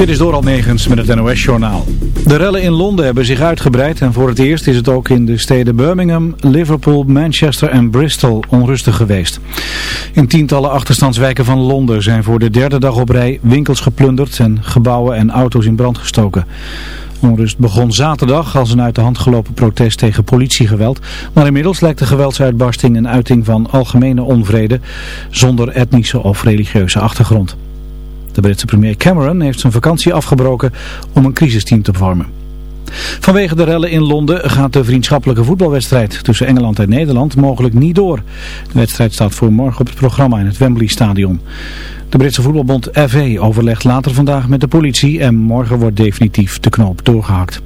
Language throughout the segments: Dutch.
Dit is door Negens met het NOS-journaal. De rellen in Londen hebben zich uitgebreid en voor het eerst is het ook in de steden Birmingham, Liverpool, Manchester en Bristol onrustig geweest. In tientallen achterstandswijken van Londen zijn voor de derde dag op rij winkels geplunderd en gebouwen en auto's in brand gestoken. Onrust begon zaterdag als een uit de hand gelopen protest tegen politiegeweld, maar inmiddels lijkt de geweldsuitbarsting een uiting van algemene onvrede zonder etnische of religieuze achtergrond. De Britse premier Cameron heeft zijn vakantie afgebroken om een crisisteam te vormen. Vanwege de rellen in Londen gaat de vriendschappelijke voetbalwedstrijd tussen Engeland en Nederland mogelijk niet door. De wedstrijd staat voor morgen op het programma in het Wembley Stadion. De Britse voetbalbond FA overlegt later vandaag met de politie en morgen wordt definitief de knoop doorgehakt.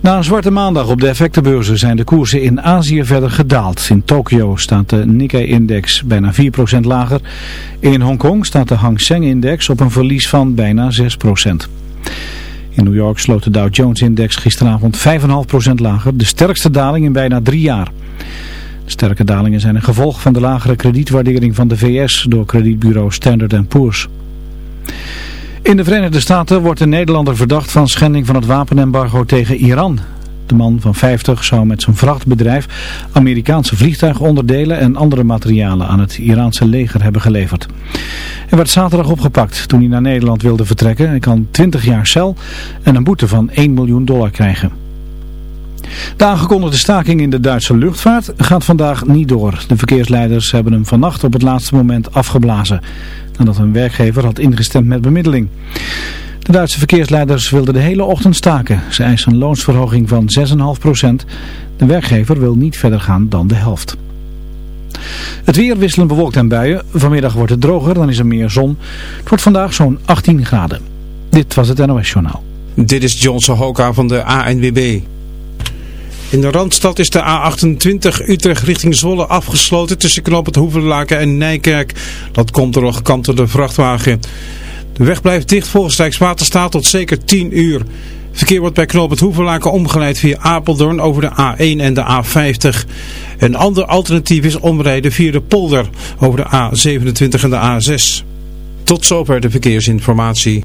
Na een zwarte maandag op de effectenbeurzen zijn de koersen in Azië verder gedaald. In Tokio staat de Nikkei-index bijna 4% lager. In Hongkong staat de Hang Seng-index op een verlies van bijna 6%. In New York sloot de Dow Jones-index gisteravond 5,5% lager, de sterkste daling in bijna drie jaar. De sterke dalingen zijn een gevolg van de lagere kredietwaardering van de VS door kredietbureau Standard Poor's. In de Verenigde Staten wordt een Nederlander verdacht van schending van het wapenembargo tegen Iran. De man van 50 zou met zijn vrachtbedrijf Amerikaanse vliegtuigonderdelen en andere materialen aan het Iraanse leger hebben geleverd. Hij werd zaterdag opgepakt toen hij naar Nederland wilde vertrekken. Hij kan 20 jaar cel en een boete van 1 miljoen dollar krijgen. De aangekondigde staking in de Duitse luchtvaart gaat vandaag niet door. De verkeersleiders hebben hem vannacht op het laatste moment afgeblazen. Nadat een werkgever had ingestemd met bemiddeling. De Duitse verkeersleiders wilden de hele ochtend staken. Ze eisen een loonsverhoging van 6,5%. De werkgever wil niet verder gaan dan de helft. Het weer wisselen bewolkt en buien. Vanmiddag wordt het droger, dan is er meer zon. Het wordt vandaag zo'n 18 graden. Dit was het NOS Journaal. Dit is Johnson Hoka van de ANWB. In de Randstad is de A28 Utrecht richting Zwolle afgesloten tussen Knoop het en Nijkerk. Dat komt door een gekantelde vrachtwagen. De weg blijft dicht volgens Rijkswaterstaat tot zeker 10 uur. Verkeer wordt bij Knoop het omgeleid via Apeldoorn over de A1 en de A50. Een ander alternatief is omrijden via de polder over de A27 en de A6. Tot zover de verkeersinformatie.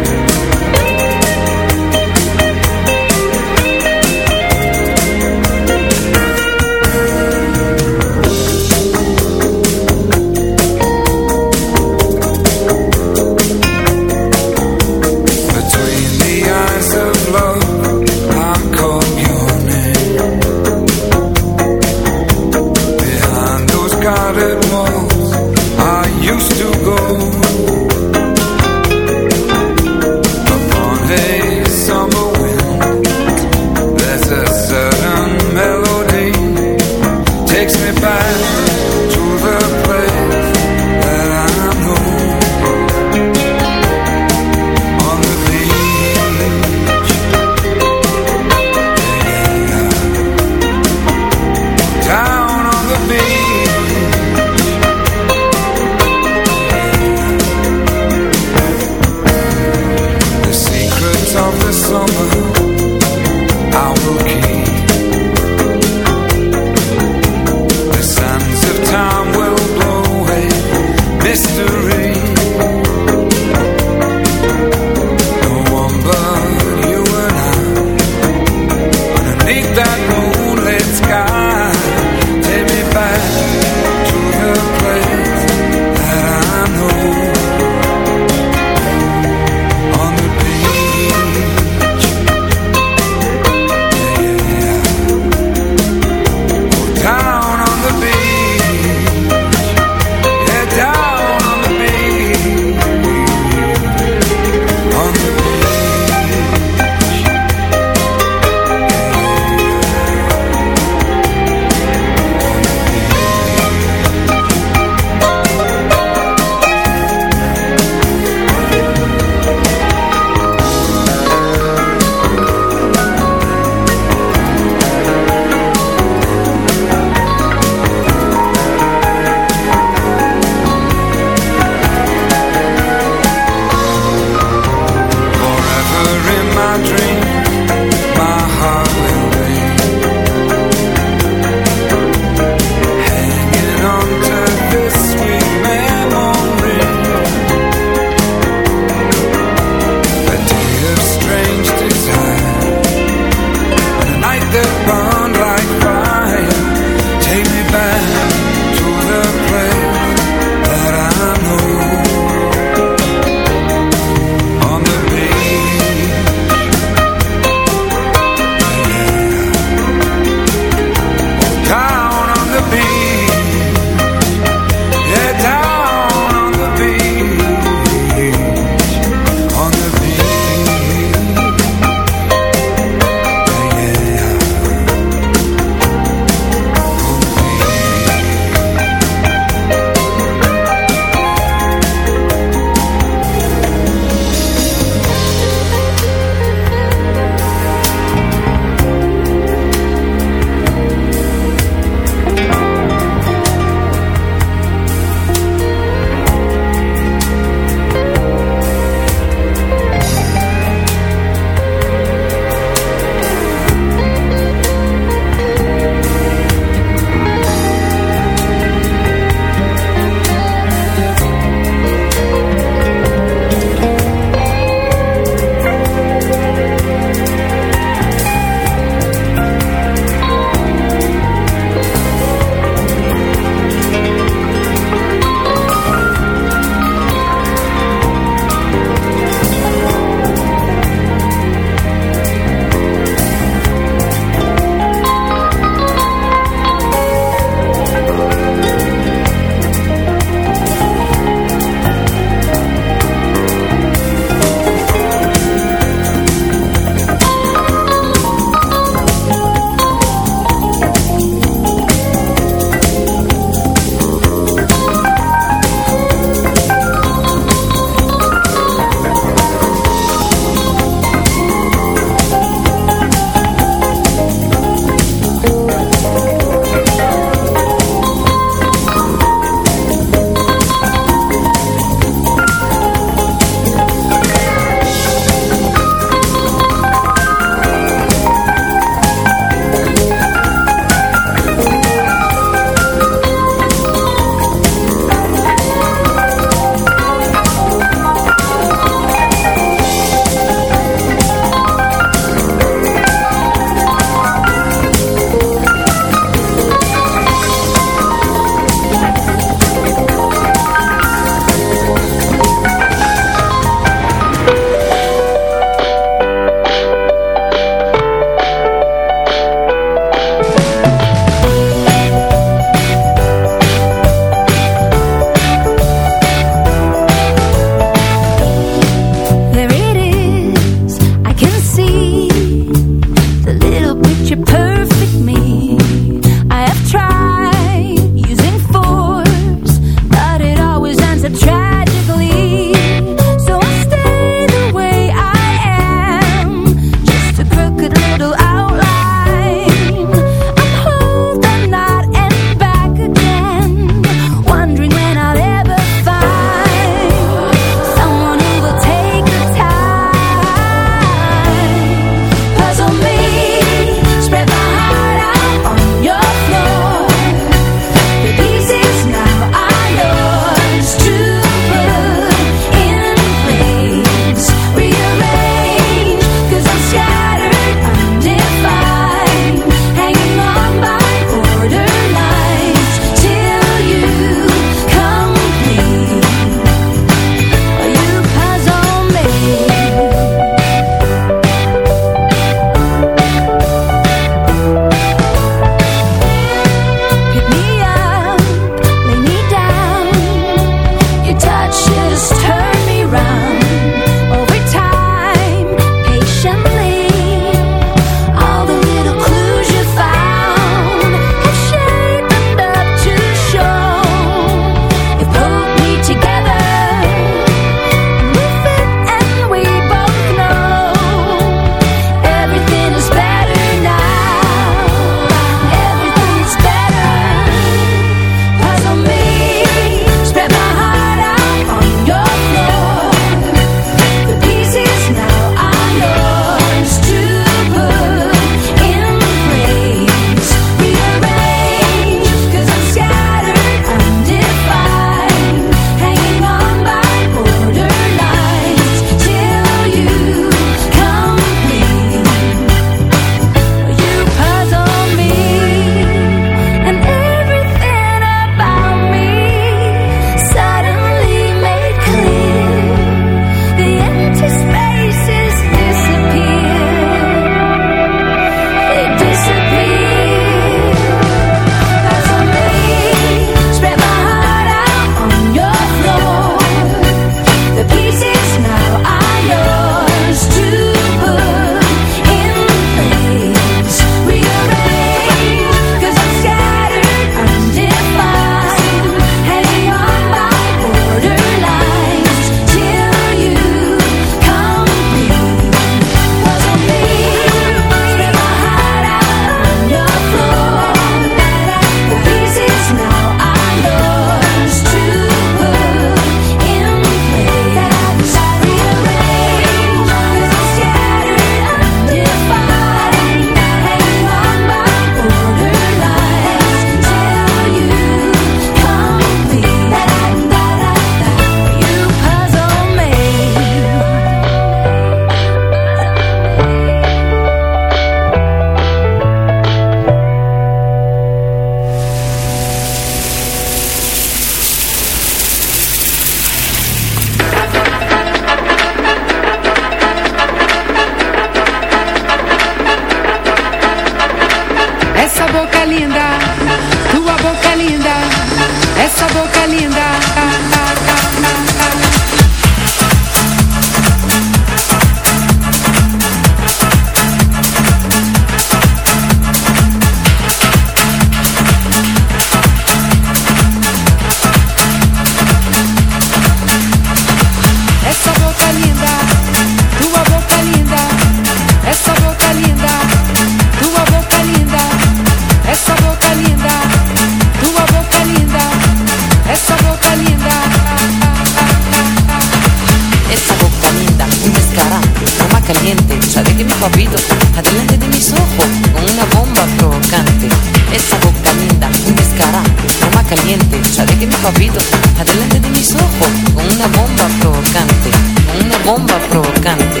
bomba provocante,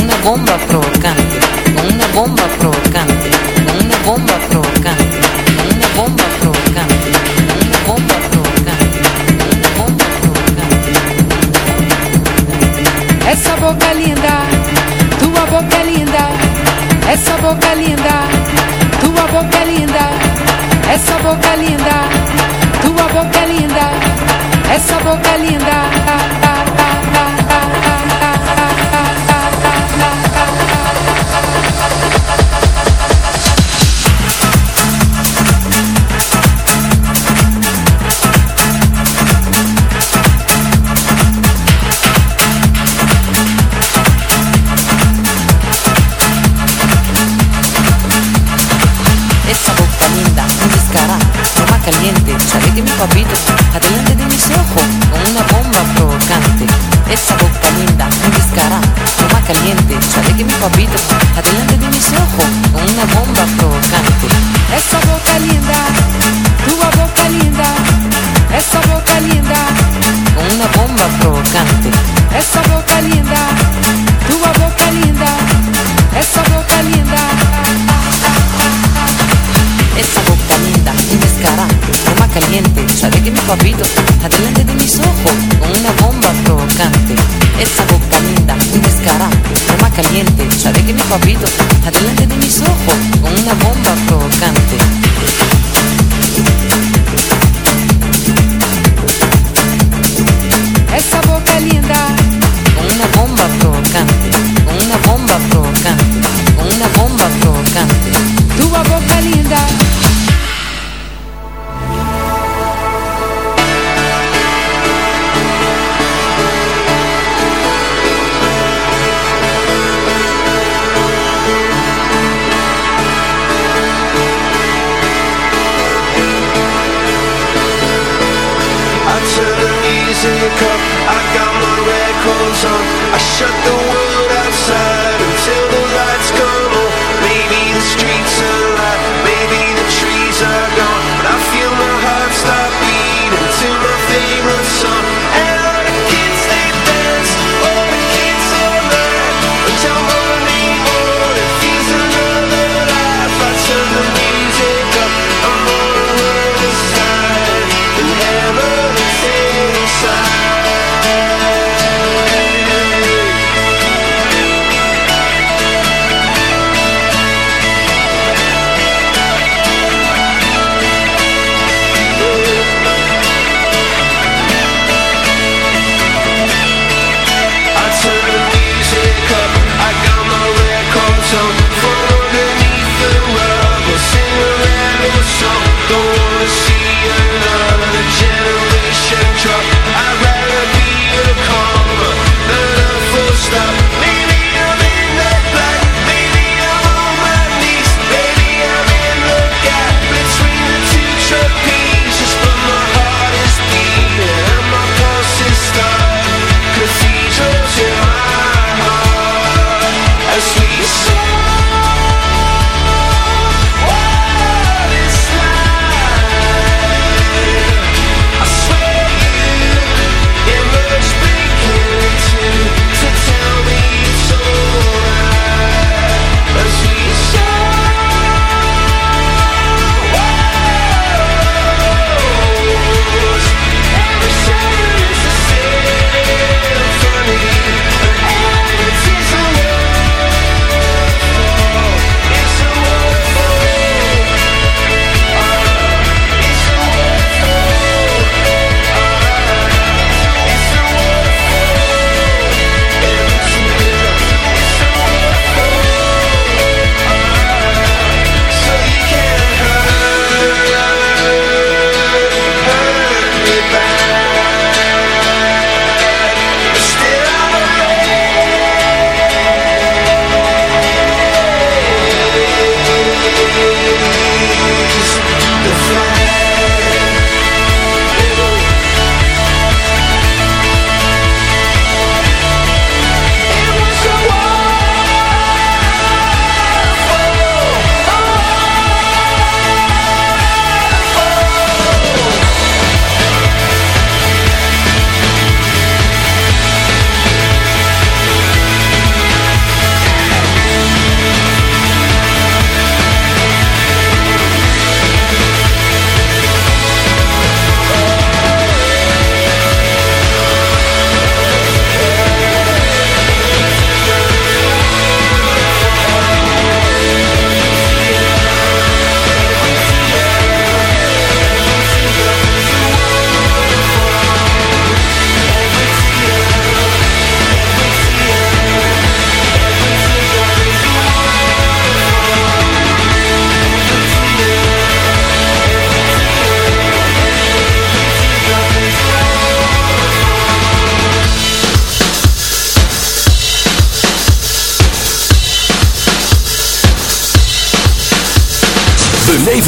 una bomba provocante, uma una bomba provocante, uma una bomba provocante, uma una bomba provocante, uma una bomba provocante, uma una bomba provocante. Essa boca é linda, tua boca é linda, essa boca é linda, tua boca linda, essa boca linda, tua boca linda, essa boca linda.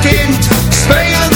Kind, springen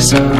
So.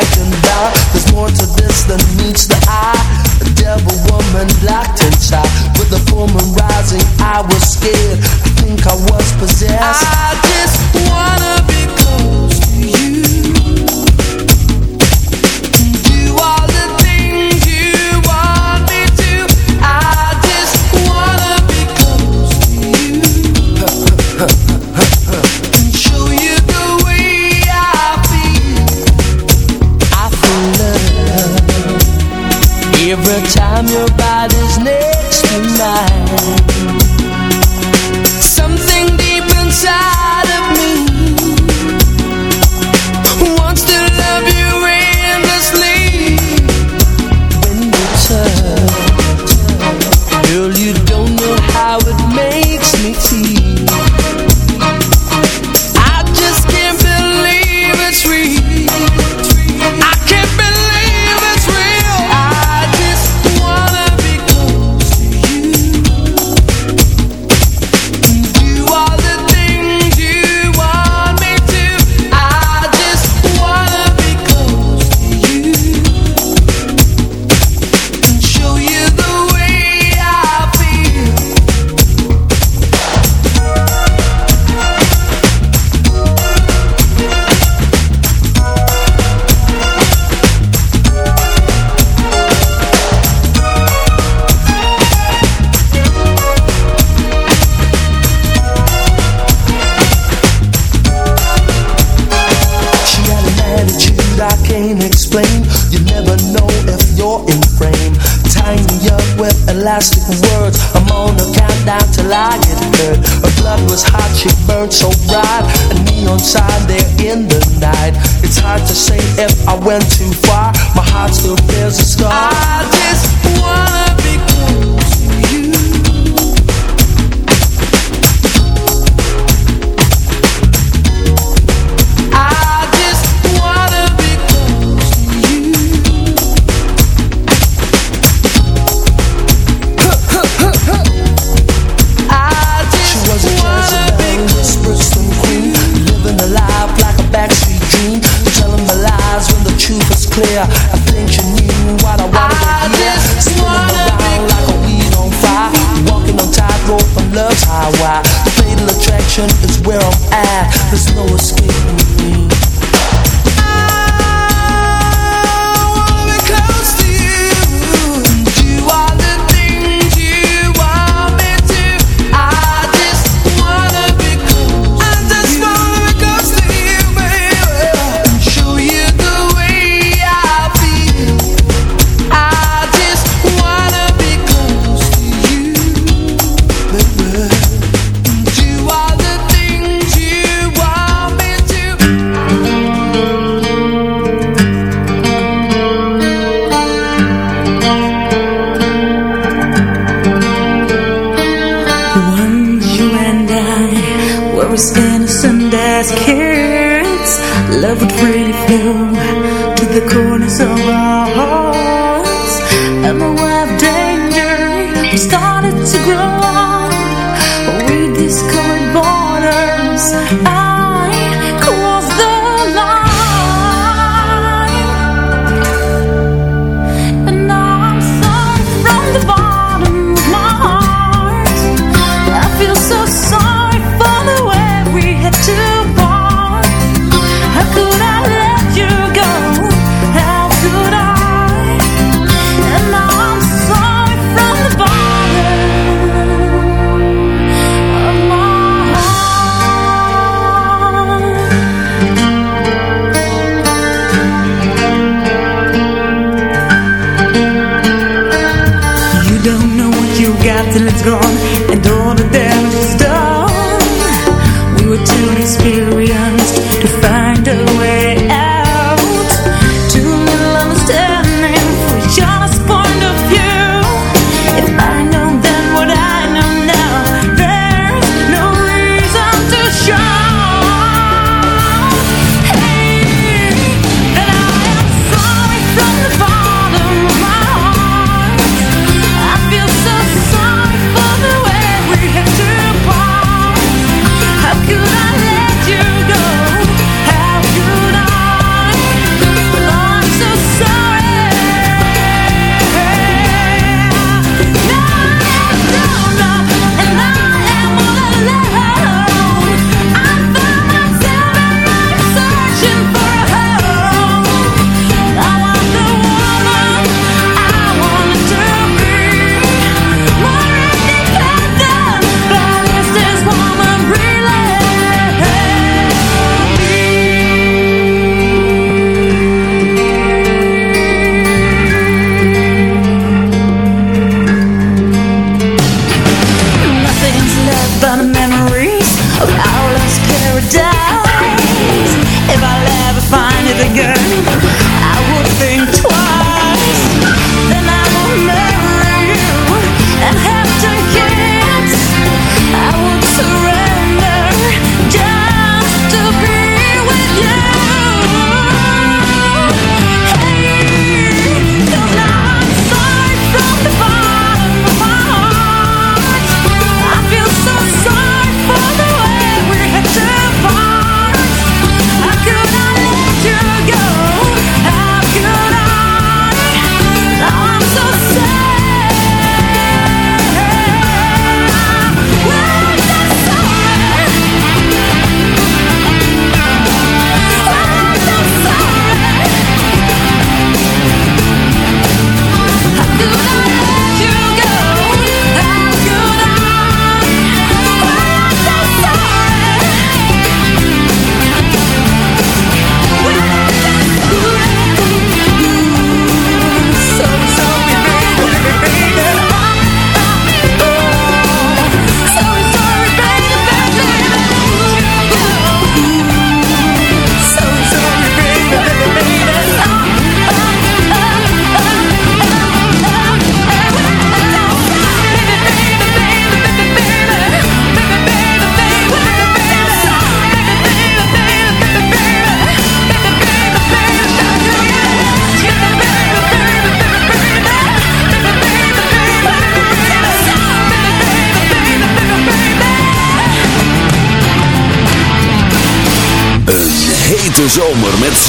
I can. if I went too far. My heart still feels Were as innocent as kids Love would really flow To the corners of our hearts.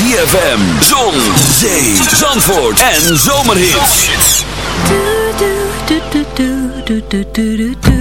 ZFM, Zon, Zee, Zandvoort en Zomerhits. Do, do, do, do, do, do, do, do, do.